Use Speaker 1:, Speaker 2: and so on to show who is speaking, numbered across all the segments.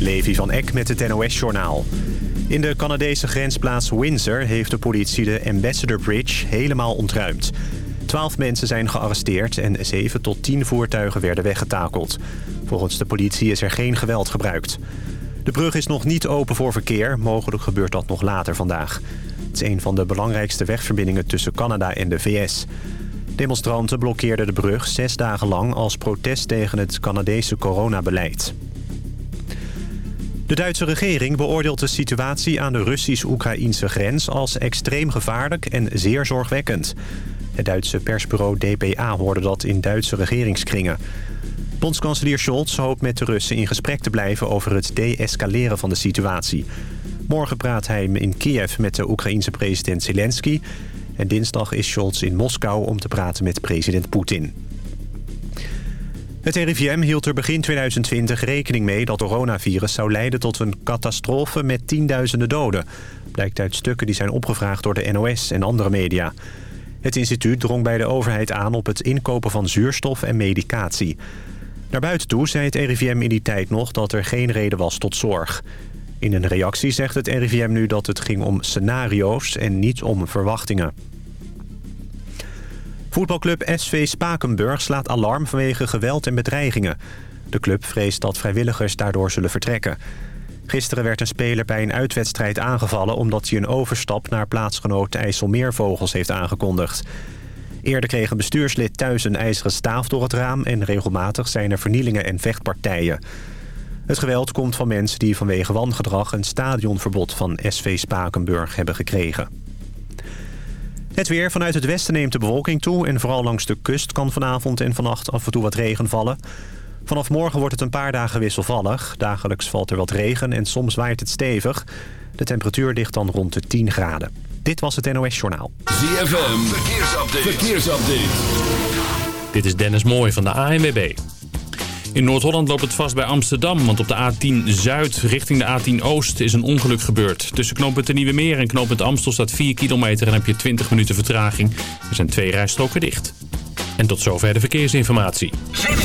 Speaker 1: Levi van Eck met het NOS-journaal. In de Canadese grensplaats Windsor heeft de politie de Ambassador Bridge helemaal ontruimd. Twaalf mensen zijn gearresteerd en zeven tot tien voertuigen werden weggetakeld. Volgens de politie is er geen geweld gebruikt. De brug is nog niet open voor verkeer. Mogelijk gebeurt dat nog later vandaag. Het is een van de belangrijkste wegverbindingen tussen Canada en de VS. Demonstranten blokkeerden de brug zes dagen lang als protest tegen het Canadese coronabeleid. De Duitse regering beoordeelt de situatie aan de Russisch-Oekraïnse grens als extreem gevaarlijk en zeer zorgwekkend. Het Duitse persbureau DPA hoorde dat in Duitse regeringskringen. Bondskanselier Scholz hoopt met de Russen in gesprek te blijven over het de-escaleren van de situatie. Morgen praat hij in Kiev met de Oekraïense president Zelensky... en dinsdag is Scholz in Moskou om te praten met president Poetin. Het RIVM hield er begin 2020 rekening mee dat het coronavirus zou leiden tot een catastrofe met tienduizenden doden. Blijkt uit stukken die zijn opgevraagd door de NOS en andere media. Het instituut drong bij de overheid aan op het inkopen van zuurstof en medicatie. Naar buiten toe zei het RIVM in die tijd nog dat er geen reden was tot zorg. In een reactie zegt het RIVM nu dat het ging om scenario's en niet om verwachtingen. Voetbalclub SV Spakenburg slaat alarm vanwege geweld en bedreigingen. De club vreest dat vrijwilligers daardoor zullen vertrekken. Gisteren werd een speler bij een uitwedstrijd aangevallen... omdat hij een overstap naar plaatsgenoot IJsselmeervogels heeft aangekondigd. Eerder kreeg een bestuurslid thuis een ijzeren staaf door het raam... en regelmatig zijn er vernielingen en vechtpartijen. Het geweld komt van mensen die vanwege wangedrag... een stadionverbod van SV Spakenburg hebben gekregen. Het weer vanuit het westen neemt de bewolking toe... en vooral langs de kust kan vanavond en vannacht af en toe wat regen vallen. Vanaf morgen wordt het een paar dagen wisselvallig. Dagelijks valt er wat regen en soms waait het stevig. De temperatuur ligt dan rond de 10 graden. Dit was het NOS Journaal.
Speaker 2: ZFM, verkeersupdate. verkeersupdate.
Speaker 3: Dit is Dennis Mooij van de ANWB. In Noord-Holland loopt het vast bij Amsterdam, want op de A10 Zuid richting de A10 Oost is een ongeluk gebeurd. Tussen knooppunt Nieuwe Meer en knooppunt Amstel staat 4 kilometer en heb je 20 minuten vertraging. Er zijn twee rijstroken dicht. En tot zover de verkeersinformatie.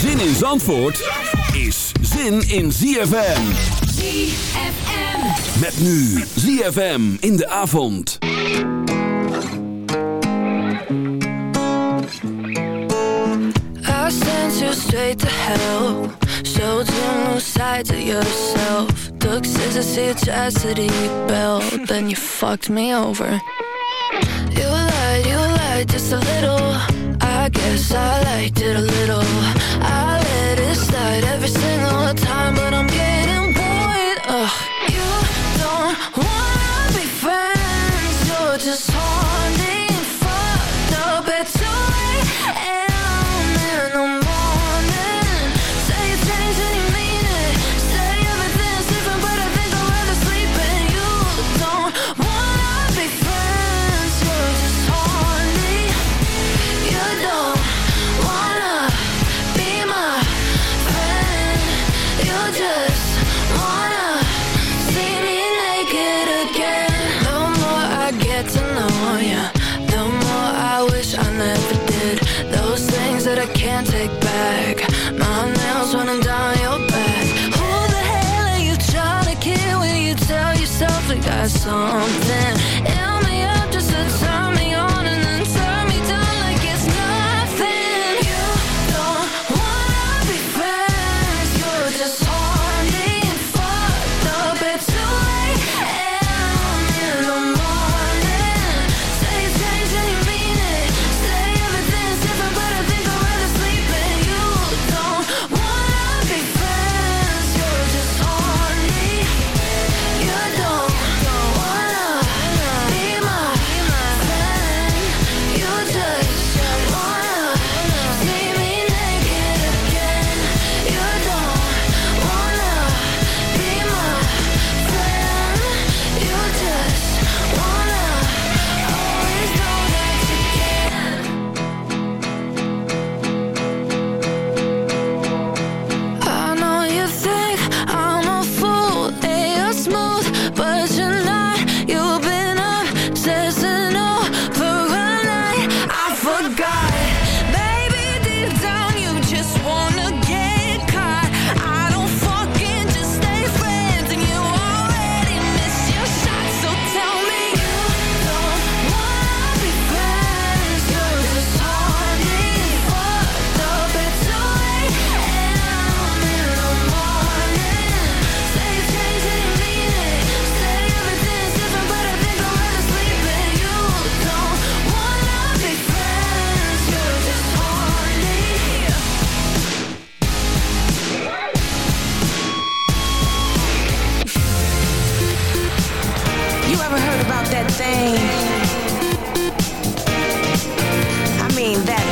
Speaker 2: Zin in Zandvoort is zin in ZFM.
Speaker 4: ZFM.
Speaker 2: Met nu ZFM in de avond.
Speaker 5: I sent you straight to hell. Showed you new sides of yourself. Took scissors to your chastity belt. Then you fucked me over. You lied, you lied just a little. I guess I liked it a little. I let it slide every single time But I'm getting something
Speaker 4: That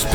Speaker 6: Stop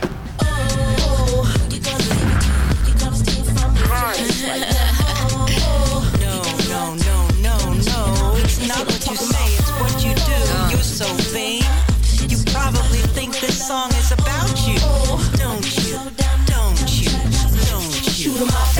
Speaker 7: not what you say, it's what you do. You're so vain. You probably think this song is about you. Don't you? Don't you? Don't you?
Speaker 8: Don't you?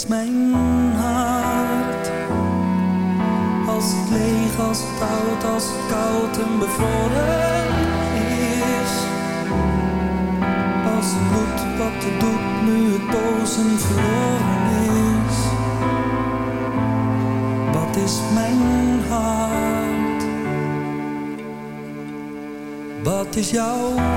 Speaker 9: is mijn hart. Als het leeg, als het oud, als het koud en bevroren is. Als het bloed wat het doet nu het en verloren is. Wat is mijn hart? Wat is jouw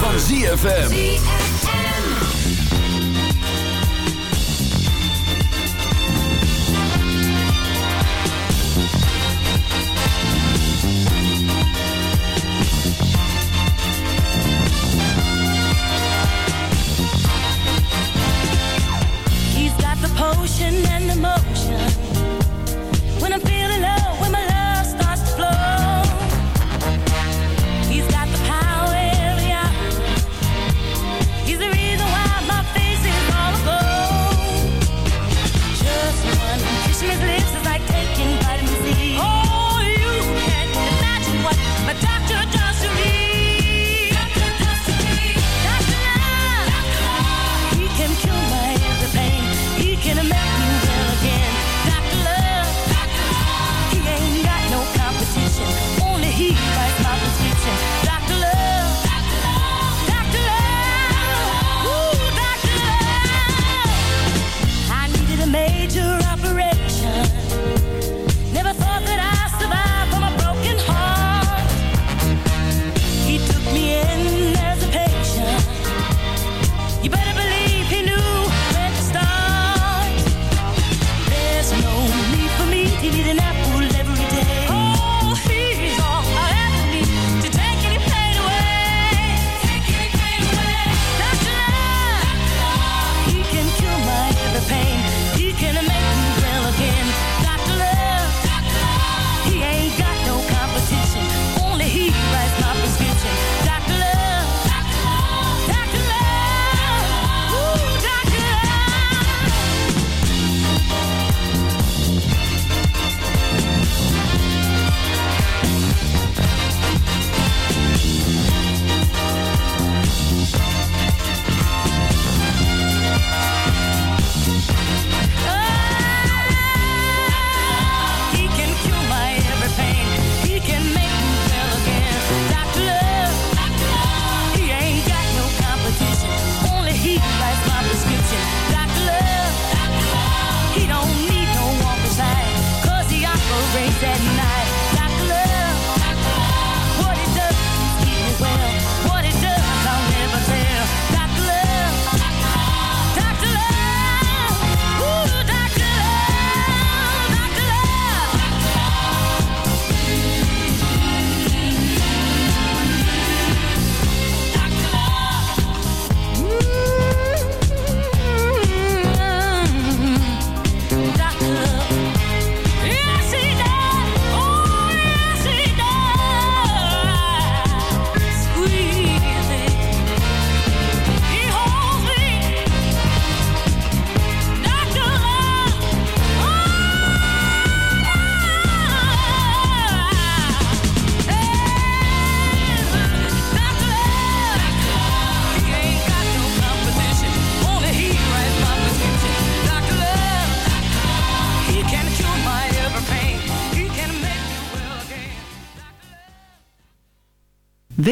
Speaker 9: van
Speaker 2: ZFM.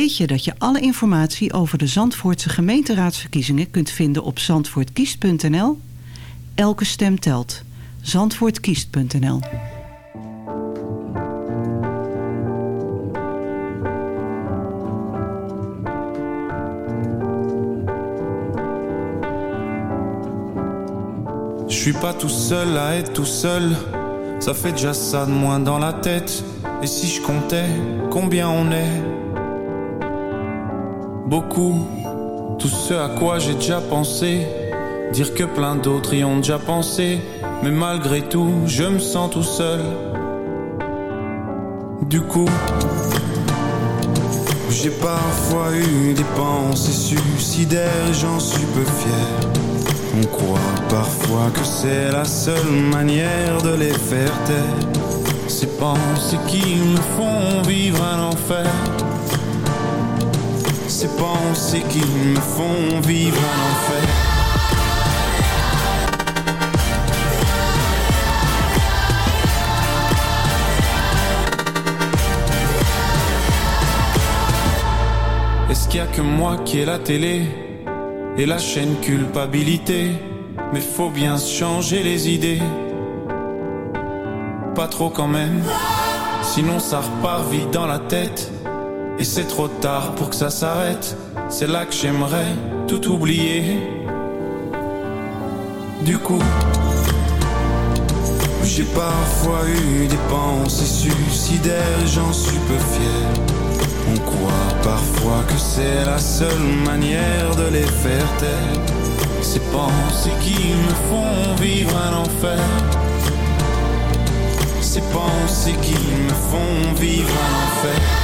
Speaker 10: Weet je dat je alle informatie over de Zandvoortse gemeenteraadsverkiezingen kunt vinden op zandvoortkiest.nl? Elke stem telt. Zandvoortkiest.nl
Speaker 11: Je suis pas tout seul à être tout seul. Ça fait déjà ça de moins dans la tête. Et si je comptais combien on est Beaucoup. Tout ce à quoi j'ai déjà pensé. Dire que plein d'autres y ont déjà pensé. Mais malgré tout, je me sens tout seul. Du coup, j'ai parfois eu des pensées suicidaires j'en suis peu fier. On croit parfois que c'est la seule manière de les faire taire. Ces pensées qui me font vivre un enfer. Ces pensées qui me font vivre un enfer. Est-ce qu'il y a que moi qui ai la télé et la chaîne culpabilité? Mais faut bien changer les idées. Pas trop quand même, sinon ça repart vite dans la tête. Et c'est trop tard pour que ça s'arrête. C'est là que j'aimerais tout oublier. Du coup, j'ai parfois eu des pensées suicidaires j'en suis peu fier. On croit parfois que c'est la seule manière de les faire taire. Ces pensées qui me font vivre un enfer. Ces pensées qui me font vivre un enfer.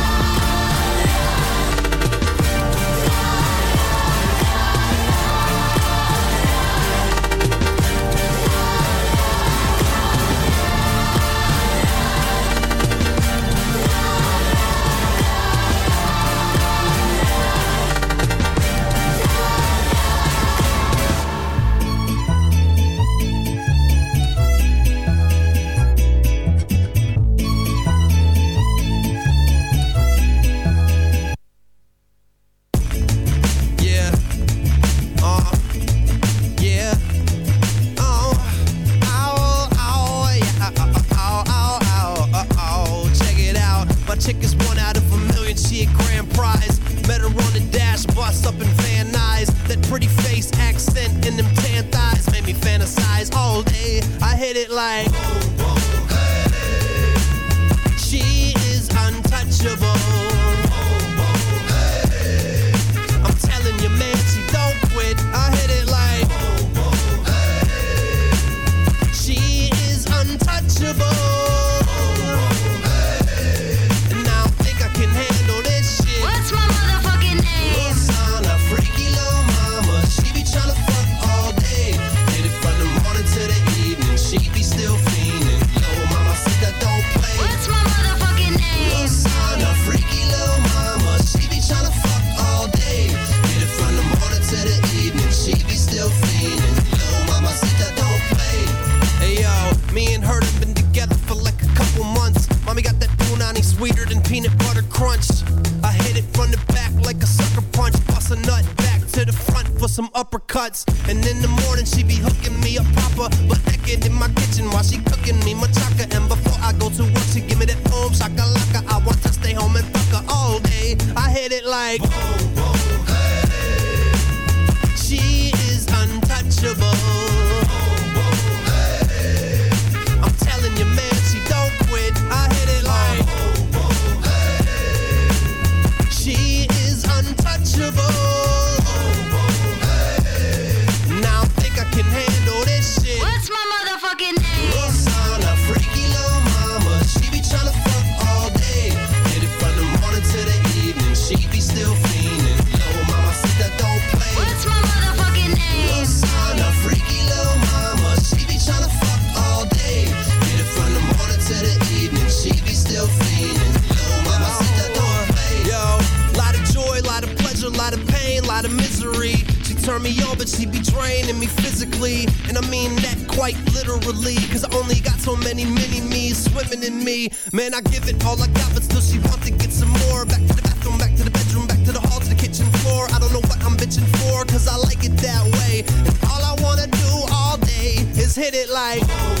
Speaker 9: Hit it like.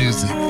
Speaker 12: music.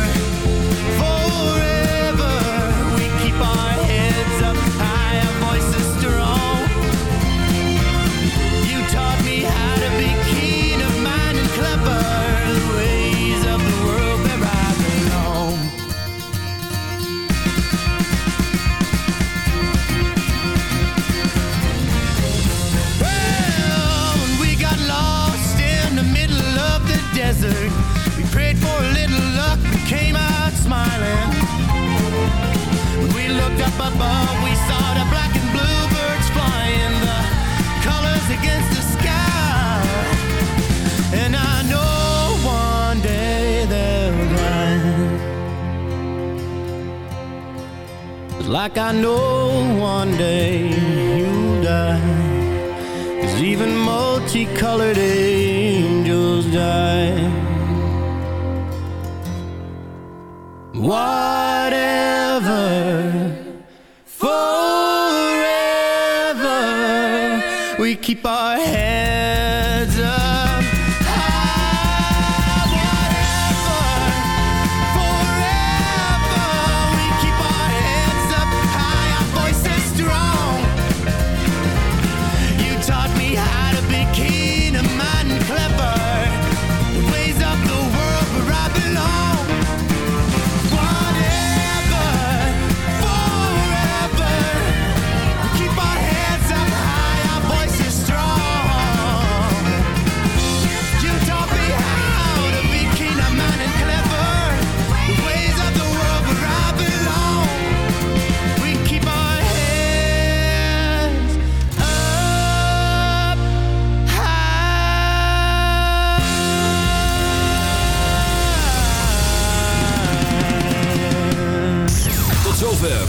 Speaker 9: above, we saw the black and blue birds flying, the colors against the sky. And I know one day they'll Like I know one day you'll die. Cause even multicolored angels die. Whatever, keep our heads